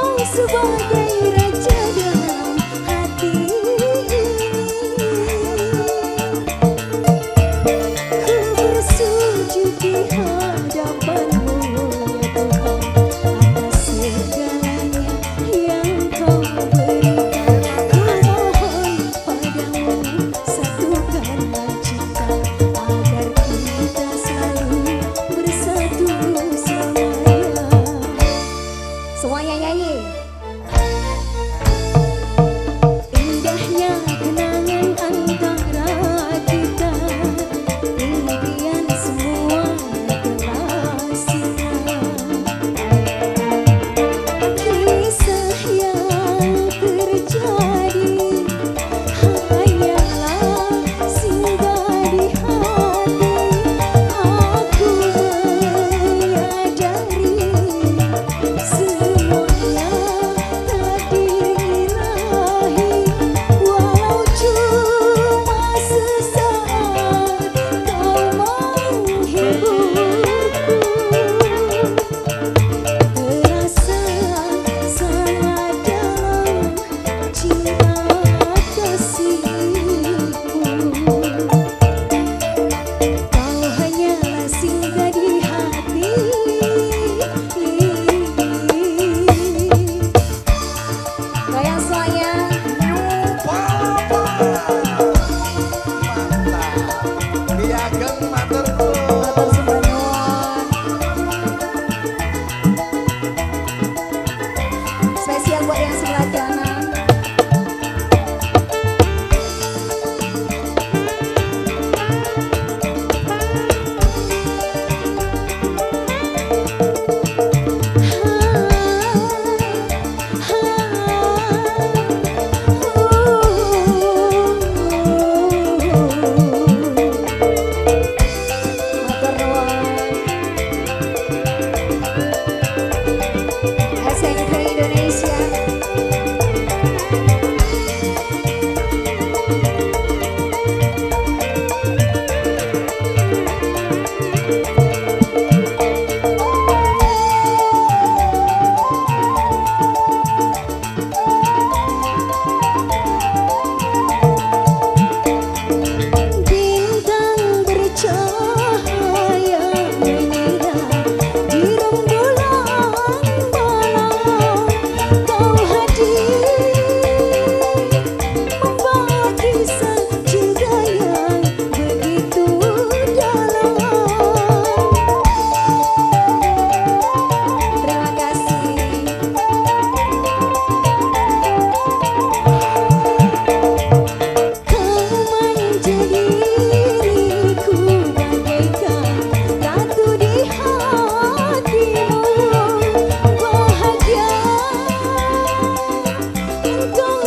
canso bandeira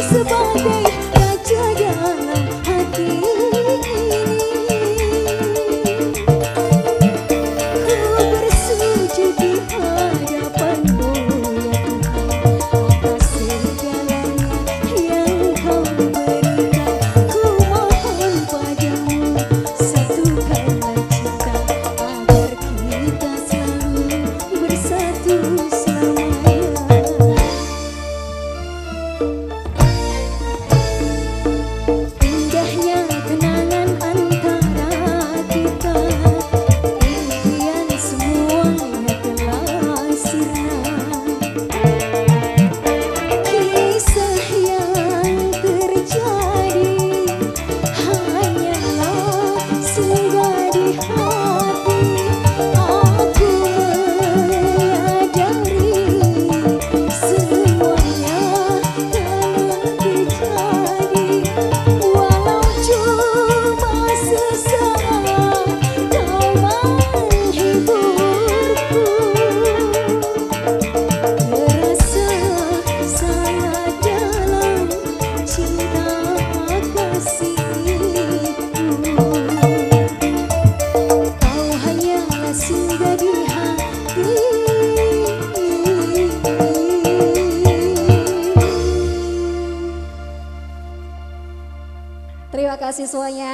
Sebagai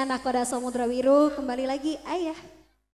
Nakoda Samudra Wiru. Kembali lagi Ayah.